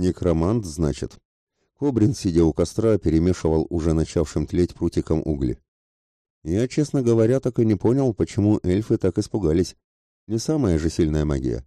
Некромант, значит. Кобрин, сидя у костра, перемешивал уже начавшим тлеть прутиком угли. Я, честно говоря, так и не понял, почему эльфы так испугались. Не самая же сильная магия.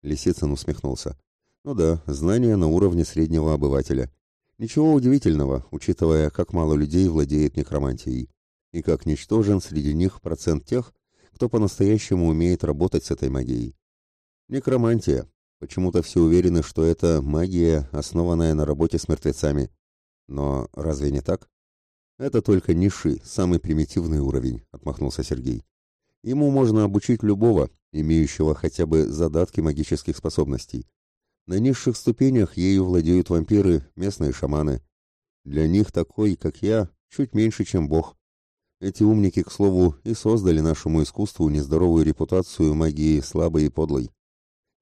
Лисицын усмехнулся. Ну да, знания на уровне среднего обывателя. Ничего удивительного, учитывая, как мало людей владеет некромантией, и как ничтожен среди них процент тех, кто по-настоящему умеет работать с этой магией. Некромантия. Почему-то все уверены, что это магия, основанная на работе с мертвецами. Но разве не так? Это только ниши, самый примитивный уровень, отмахнулся Сергей. Ему можно обучить любого, имеющего хотя бы задатки магических способностей. На низших ступенях ею владеют вампиры, местные шаманы. Для них такой, как я, чуть меньше, чем бог. Эти умники, к слову, и создали нашему искусству нездоровую репутацию магии слабой и подлой.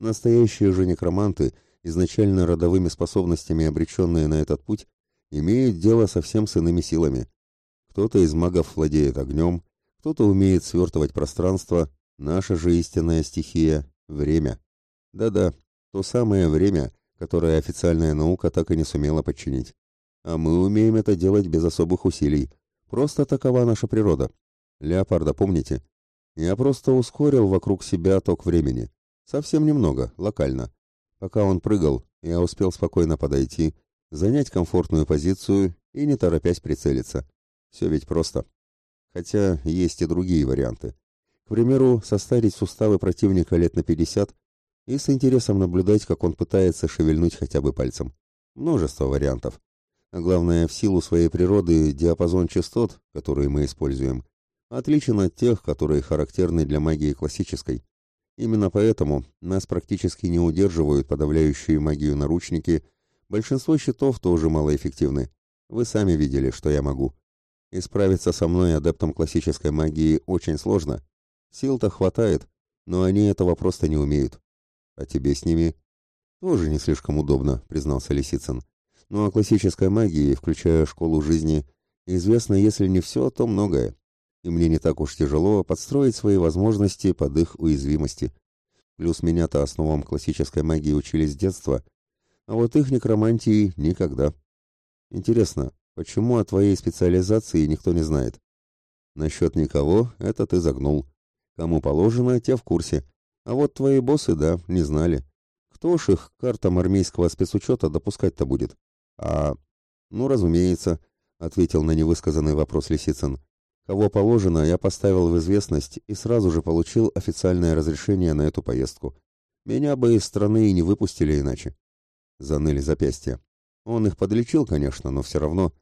Настоящие же некроманты, изначально родовыми способностями обреченные на этот путь, имеют дело совсем с иными силами. Кто-то из магов владеет огнем, кто-то умеет свертывать пространство, наша же истинная стихия — время. Да-да, то самое время, которое официальная наука так и не сумела подчинить. А мы умеем это делать без особых усилий. Просто такова наша природа. Леопарда, помните? Я просто ускорил вокруг себя ток времени. Совсем немного, локально. Пока он прыгал, я успел спокойно подойти, занять комфортную позицию и не торопясь прицелиться. Все ведь просто. Хотя есть и другие варианты. К примеру, состарить суставы противника лет на 50 и с интересом наблюдать, как он пытается шевельнуть хотя бы пальцем. Множество вариантов. А главное, в силу своей природы диапазон частот, которые мы используем, отличен от тех, которые характерны для магии классической. Именно поэтому нас практически не удерживают подавляющие магию наручники, большинство щитов тоже малоэффективны. Вы сами видели, что я могу. И справиться со мной, адептом классической магии, очень сложно. Сил-то хватает, но они этого просто не умеют. А тебе с ними тоже не слишком удобно, признался Лисицын. Ну а классической магии, включая школу жизни, известно, если не все, то многое. И мне не так уж тяжело подстроить свои возможности под их уязвимости. Плюс меня-то основам классической магии учили с детства, а вот их некромантии никогда. Интересно, почему о твоей специализации никто не знает? Насчет никого это ты загнул. Кому положено, те в курсе. А вот твои боссы, да, не знали. Кто ж их картам армейского спецучета допускать-то будет? А, ну, разумеется, ответил на невысказанный вопрос Лисицын. Кого положено, я поставил в известность и сразу же получил официальное разрешение на эту поездку. Меня бы из страны и не выпустили иначе. Заныли запястья. Он их подлечил, конечно, но все равно.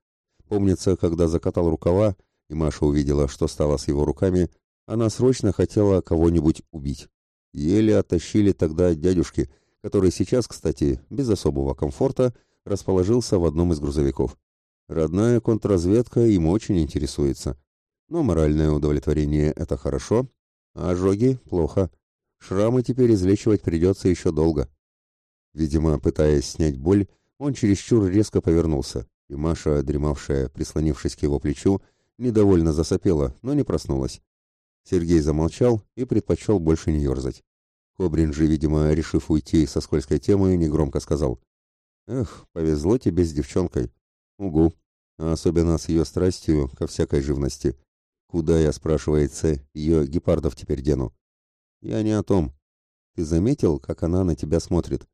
Помнится, когда закатал рукава, и Маша увидела, что стало с его руками, она срочно хотела кого-нибудь убить. Еле оттащили тогда дядюшки, который сейчас, кстати, без особого комфорта, расположился в одном из грузовиков. Родная контрразведка им очень интересуется. Но моральное удовлетворение – это хорошо, а ожоги – плохо. Шрамы теперь излечивать придется еще долго. Видимо, пытаясь снять боль, он чересчур резко повернулся, и Маша, дремавшая, прислонившись к его плечу, недовольно засопела, но не проснулась. Сергей замолчал и предпочел больше не ерзать. Кобрин же, видимо, решив уйти со скользкой темы, негромко сказал. «Эх, повезло тебе с девчонкой. Угу. А особенно с ее страстью ко всякой живности. Куда, я, спрашивается, ее гепардов теперь дену? Я не о том. Ты заметил, как она на тебя смотрит?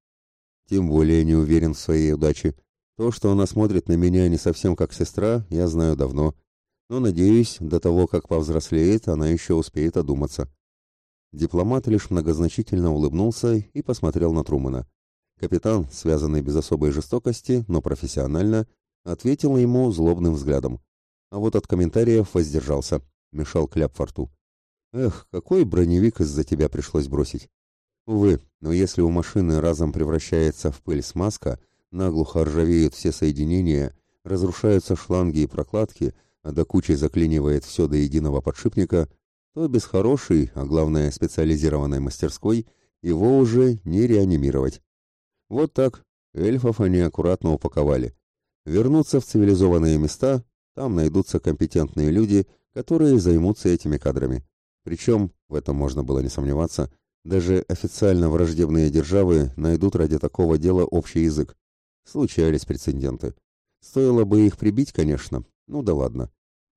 Тем более не уверен в своей удаче. То, что она смотрит на меня не совсем как сестра, я знаю давно но, надеюсь, до того, как повзрослеет, она еще успеет одуматься. Дипломат лишь многозначительно улыбнулся и посмотрел на Трумана. Капитан, связанный без особой жестокости, но профессионально, ответил ему злобным взглядом. А вот от комментариев воздержался, мешал кляп во рту. «Эх, какой броневик из-за тебя пришлось бросить!» Увы, но если у машины разом превращается в пыль смазка, наглухо ржавеют все соединения, разрушаются шланги и прокладки — а до кучи заклинивает все до единого подшипника, то без хорошей, а главное специализированной мастерской, его уже не реанимировать. Вот так, эльфов они аккуратно упаковали. Вернуться в цивилизованные места, там найдутся компетентные люди, которые займутся этими кадрами. Причем, в этом можно было не сомневаться, даже официально враждебные державы найдут ради такого дела общий язык. Случались прецеденты. Стоило бы их прибить, конечно, ну да ладно.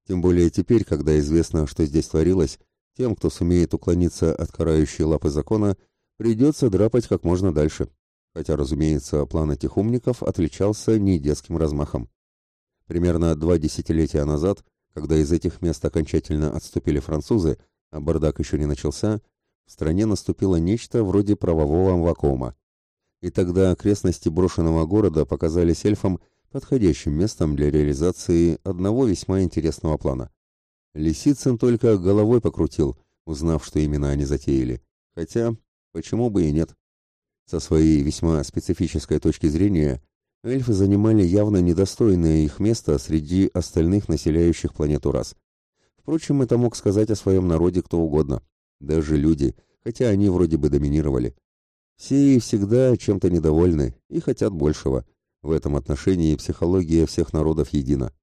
Тем более теперь, когда известно, что здесь творилось, тем, кто сумеет уклониться от карающей лапы закона, придется драпать как можно дальше. Хотя, разумеется, план этих умников отличался не детским размахом. Примерно два десятилетия назад, когда из этих мест окончательно отступили французы, а бардак еще не начался, в стране наступило нечто вроде правового вакуума. И тогда окрестности брошенного города показались эльфам подходящим местом для реализации одного весьма интересного плана. Лисицын только головой покрутил, узнав, что именно они затеяли. Хотя, почему бы и нет? Со своей весьма специфической точки зрения, эльфы занимали явно недостойное их место среди остальных населяющих планету рас. Впрочем, это мог сказать о своем народе кто угодно, даже люди, хотя они вроде бы доминировали. Все и всегда чем-то недовольны и хотят большего. В этом отношении психология всех народов едина.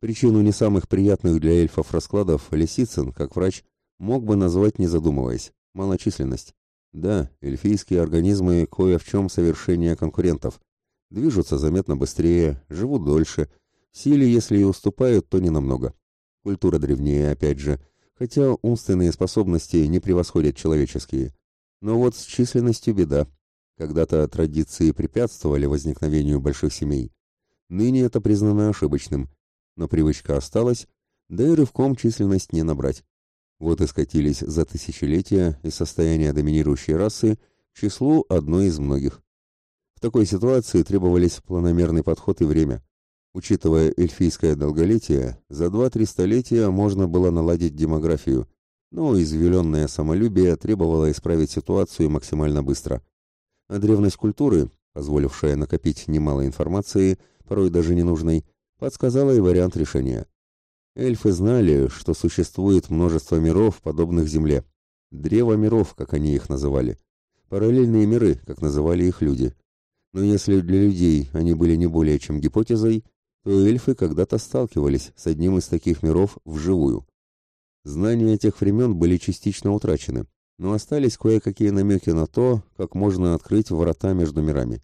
Причину не самых приятных для эльфов раскладов Лисицын, как врач, мог бы назвать не задумываясь – малочисленность. Да, эльфийские организмы кое в чем совершение конкурентов. Движутся заметно быстрее, живут дольше. В силе, если и уступают, то не намного. Культура древнее, опять же, хотя умственные способности не превосходят человеческие. Но вот с численностью беда. Когда-то традиции препятствовали возникновению больших семей. Ныне это признано ошибочным – но привычка осталась, да и рывком численность не набрать. Вот и скатились за тысячелетия из состояния доминирующей расы к числу одной из многих. Такой ситуации требовались планомерный подход и время. Учитывая эльфийское долголетие, за два-три столетия можно было наладить демографию, но извеленное самолюбие требовало исправить ситуацию максимально быстро. А древность культуры, позволившая накопить немало информации, порой даже ненужной, подсказала и вариант решения. Эльфы знали, что существует множество миров, подобных Земле. Древо миров, как они их называли. Параллельные миры, как называли их люди. Но если для людей они были не более чем гипотезой, то эльфы когда-то сталкивались с одним из таких миров вживую. Знания тех времен были частично утрачены, но остались кое-какие намеки на то, как можно открыть врата между мирами.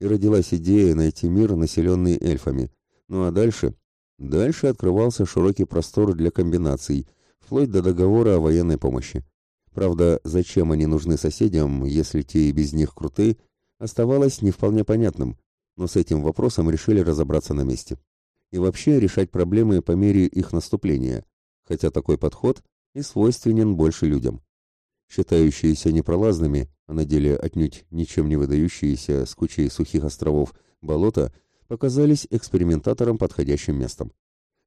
И родилась идея найти мир, населенный эльфами – ну а дальше? Дальше открывался широкий простор для комбинаций, вплоть до договора о военной помощи. Правда, зачем они нужны соседям, если те и без них круты, оставалось не вполне понятным, но с этим вопросом решили разобраться на месте. И вообще решать проблемы по мере их наступления, хотя такой подход и свойственен больше людям. Считающиеся непролазными, а на деле отнюдь ничем не выдающиеся с кучей сухих островов болота – показались экспериментаторам подходящим местом.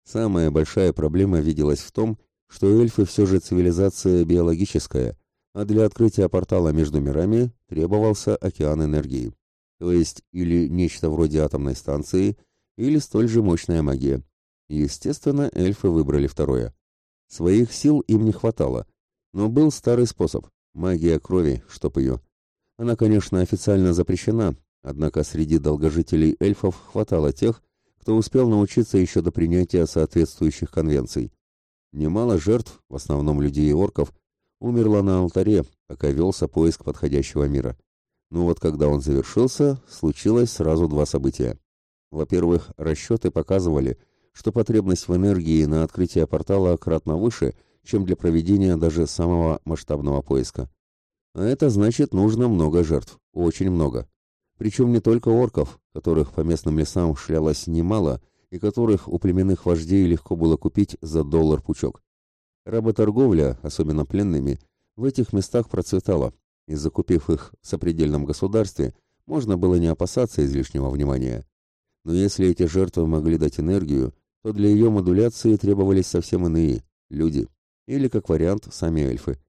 Самая большая проблема виделась в том, что эльфы все же цивилизация биологическая, а для открытия портала между мирами требовался океан энергии. То есть или нечто вроде атомной станции, или столь же мощная магия. Естественно, эльфы выбрали второе. Своих сил им не хватало, но был старый способ – магия крови, чтоб ее. Она, конечно, официально запрещена, Однако среди долгожителей эльфов хватало тех, кто успел научиться еще до принятия соответствующих конвенций. Немало жертв, в основном людей и орков, умерло на алтаре, пока велся поиск подходящего мира. Но вот когда он завершился, случилось сразу два события. Во-первых, расчеты показывали, что потребность в энергии на открытие портала кратно выше, чем для проведения даже самого масштабного поиска. А это значит нужно много жертв, очень много. Причем не только орков, которых по местным лесам шлялось немало, и которых у племенных вождей легко было купить за доллар пучок. Работорговля, особенно пленными, в этих местах процветала, и закупив их в сопредельном государстве, можно было не опасаться излишнего внимания. Но если эти жертвы могли дать энергию, то для ее модуляции требовались совсем иные – люди, или, как вариант, сами эльфы.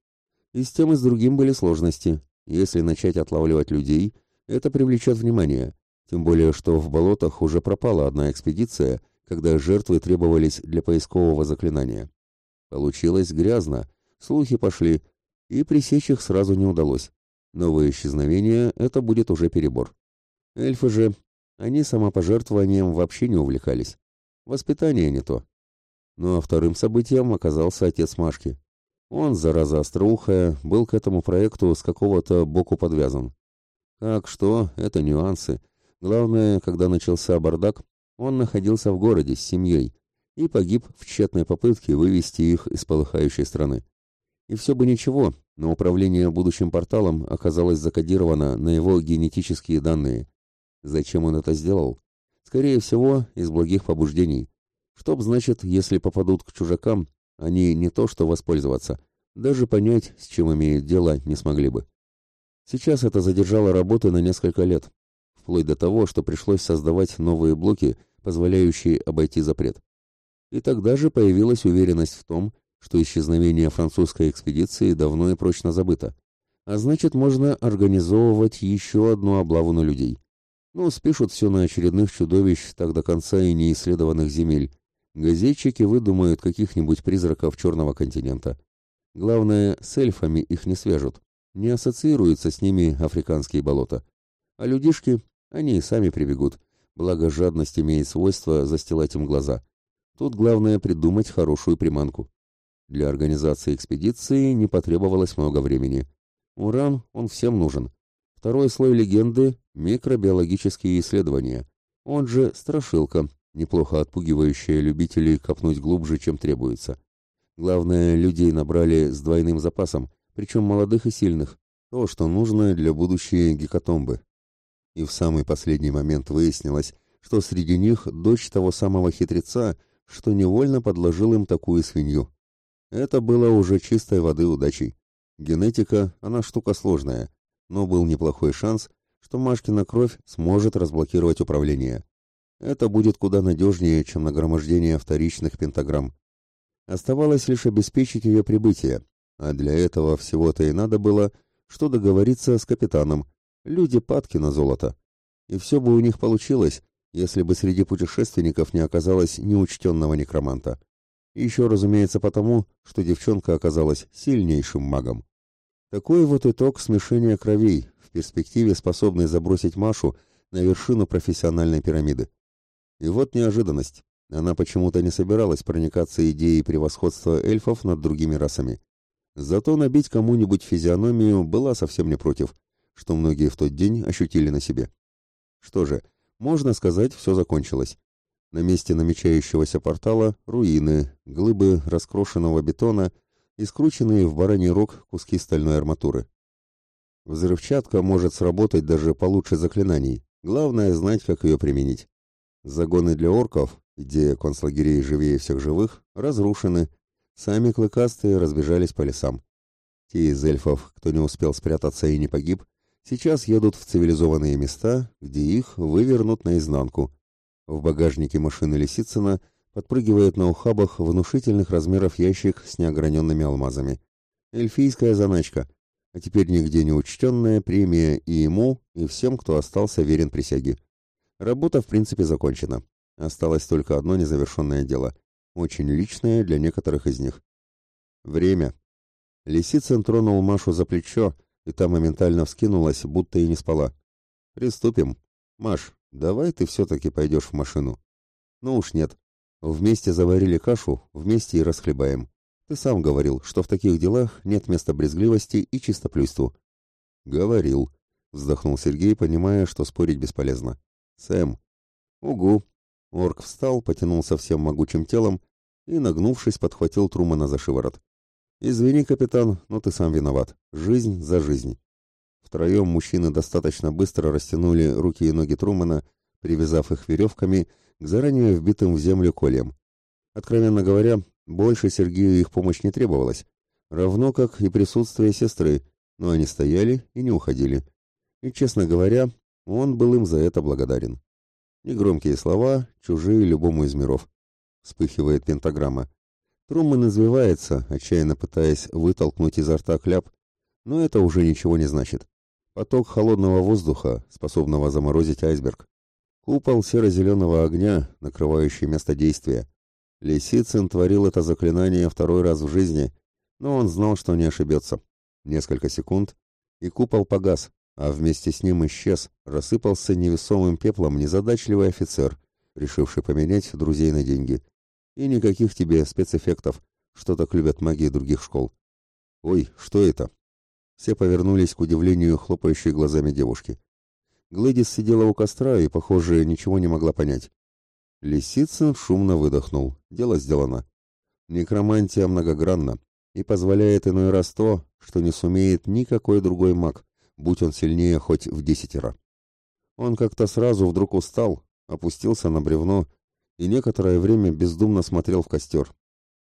И с тем и с другим были сложности. Если начать отлавливать людей – это привлечет внимание, тем более что в болотах уже пропала одна экспедиция, когда жертвы требовались для поискового заклинания. Получилось грязно, слухи пошли, и пресечь их сразу не удалось. Новое исчезновение – это будет уже перебор. Эльфы же, они самопожертвованием вообще не увлекались. Воспитание не то. Ну а вторым событием оказался отец Машки. Он, зараза остроухая, был к этому проекту с какого-то боку подвязан. Как что, это нюансы. Главное, когда начался бардак, он находился в городе с семьей и погиб в тщетной попытке вывести их из полыхающей страны. И все бы ничего, но управление будущим порталом оказалось закодировано на его генетические данные. Зачем он это сделал? Скорее всего, из благих побуждений. Чтоб, значит, если попадут к чужакам, они не то что воспользоваться, даже понять, с чем имеют дело, не смогли бы. Сейчас это задержало работы на несколько лет, вплоть до того, что пришлось создавать новые блоки, позволяющие обойти запрет. И тогда же появилась уверенность в том, что исчезновение французской экспедиции давно и прочно забыто. А значит, можно организовывать еще одну облаву на людей. Ну, спишут все на очередных чудовищ так до конца и неисследованных земель. Газетчики выдумают каких-нибудь призраков черного континента. Главное, с эльфами их не свяжут. Не ассоциируются с ними африканские болота. А людишки, они и сами прибегут. Благо, жадность имеет свойство застилать им глаза. Тут главное придумать хорошую приманку. Для организации экспедиции не потребовалось много времени. Уран, он всем нужен. Второй слой легенды – микробиологические исследования. Он же страшилка, неплохо отпугивающая любителей копнуть глубже, чем требуется. Главное, людей набрали с двойным запасом, причем молодых и сильных, то, что нужно для будущей гекатомбы. И в самый последний момент выяснилось, что среди них дочь того самого хитреца, что невольно подложил им такую свинью. Это было уже чистой воды удачей. Генетика, она штука сложная, но был неплохой шанс, что Машкина кровь сможет разблокировать управление. Это будет куда надежнее, чем нагромождение вторичных пентаграмм. Оставалось лишь обеспечить ее прибытие, а для этого всего-то и надо было, что договориться с капитаном. Люди падки на золото. И все бы у них получилось, если бы среди путешественников не оказалось неучтенного некроманта. Еще, разумеется, потому, что девчонка оказалась сильнейшим магом. Такой вот итог смешения кровей, в перспективе способный забросить Машу на вершину профессиональной пирамиды. И вот неожиданность. Она почему-то не собиралась проникаться идеей превосходства эльфов над другими расами. Зато набить кому-нибудь физиономию была совсем не против, что многие в тот день ощутили на себе. Что же, можно сказать, все закончилось. На месте намечающегося портала руины, глыбы раскрошенного бетона и скрученные в бараний рог куски стальной арматуры. Взрывчатка может сработать даже получше заклинаний. Главное знать, как ее применить. Загоны для орков, идея концлагерей живее всех живых, разрушены. Сами клыкастые разбежались по лесам. Те из эльфов, кто не успел спрятаться и не погиб, сейчас едут в цивилизованные места, где их вывернут наизнанку, в багажнике машины Лисицына подпрыгивает на ухабах внушительных размеров ящик с неограненными алмазами. Эльфийская заначка, а теперь нигде не учтенная премия и ему, и всем, кто остался верен присяге. Работа, в принципе, закончена. Осталось только одно незавершенное дело, очень личное для некоторых из них. Время. Лисицын тронул Машу за плечо, и та моментально вскинулась, будто и не спала. «Приступим. Маш, Давай ты все-таки пойдешь в машину. Ну уж нет. Вместе заварили кашу, вместе и расхлебаем. Ты сам говорил, что в таких делах нет места брезгливости и чистоплюйству. Говорил, вздохнул Сергей, понимая, что спорить бесполезно. Сэм. Угу. Орк встал, потянулся всем могучим телом и, нагнувшись, подхватил Трумана за шиворот. «Извини, капитан, но ты сам виноват. Жизнь за жизнь. Втроем мужчины достаточно быстро растянули руки и ноги Трумана, привязав их веревками к заранее вбитым в землю кольям. Откровенно говоря, больше Сергею их помощь не требовалась, равно как и присутствие сестры, но они стояли и не уходили. И, честно говоря, он был им за это благодарен. Негромкие слова, чужие любому из миров. Вспыхивает пентаграмма. Труман извивается, отчаянно пытаясь вытолкнуть изо рта кляп, но это уже ничего не значит. Поток холодного воздуха, способного заморозить айсберг. Купол серо-зеленого огня, накрывающий место действия. Лисицын творил это заклинание второй раз в жизни, но он знал, что не ошибется. Несколько секунд, и купол погас, а вместе с ним исчез, рассыпался невесомым пеплом незадачливый офицер, решивший поменять друзей на деньги. И никаких тебе спецэффектов, что так любят магии других школ. Ой, что это? Все повернулись к удивлению хлопающей глазами девушки. Глэдис сидела у костра и, похоже, ничего не могла понять. Лисицын шумно выдохнул. Дело сделано. Некромантия многогранна и позволяет иной раз то, что не сумеет никакой другой маг, будь он сильнее хоть в десятеро. Он как-то сразу вдруг устал, опустился на бревно и некоторое время бездумно смотрел в костер.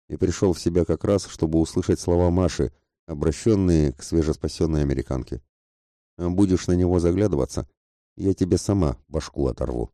И пришел в себя как раз, чтобы услышать слова Маши, обращенные к свежеспасенной американке. «Будешь на него заглядываться, я тебе сама башку оторву».